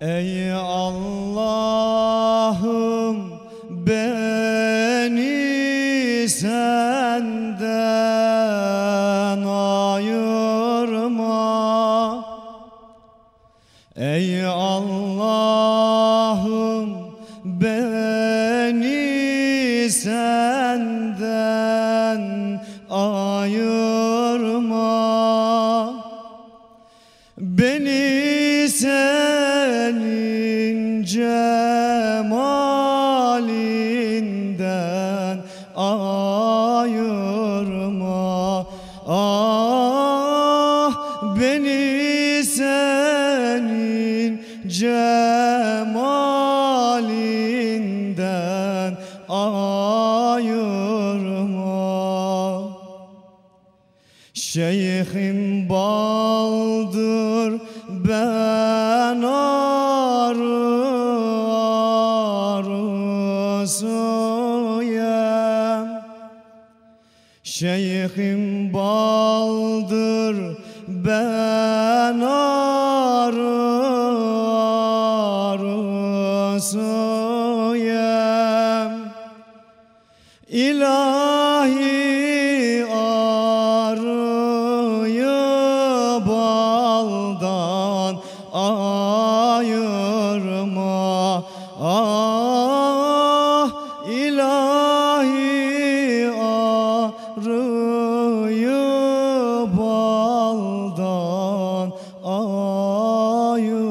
Ey Allah'ım beni senden ayırma. Ey Allah'ım beni senden ayırma. Beni senin cemalinden ayırma. Ah beni senin cemalinden ayırma. Şeyhim baldır ben arı Şeyhim baldır ben arı arısıyım. İlahi arıyı baldan ayırma. Ah ilahi you.